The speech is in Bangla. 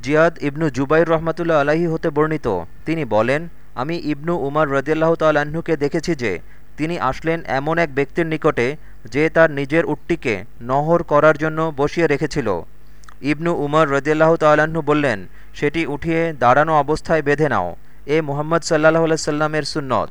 জিয়াদ ইবনু জুবাইর রহমাতুল্লা আলাহি হতে বর্ণিত। তিনি বলেন, আমি ইবনু উমার রদিয়াল্লাহ তাল্লাহ্নকে দেখেছি যে, তিনি আসলেন এমন এক ব্যক্তির নিকটে যে তার নিজের উটটিকে নহর করার জন্য বসিয়ে রেখেছিল। ইবনু উমর রদিয়াল্লাহ তাল্লাহ্ন বললেন, সেটি উঠিয়ে দাঁড়ানো অবস্থায় বেঁধে নাও। এ মোহাম্মদ সাল্লাহ সাল্লামের সুন্নত।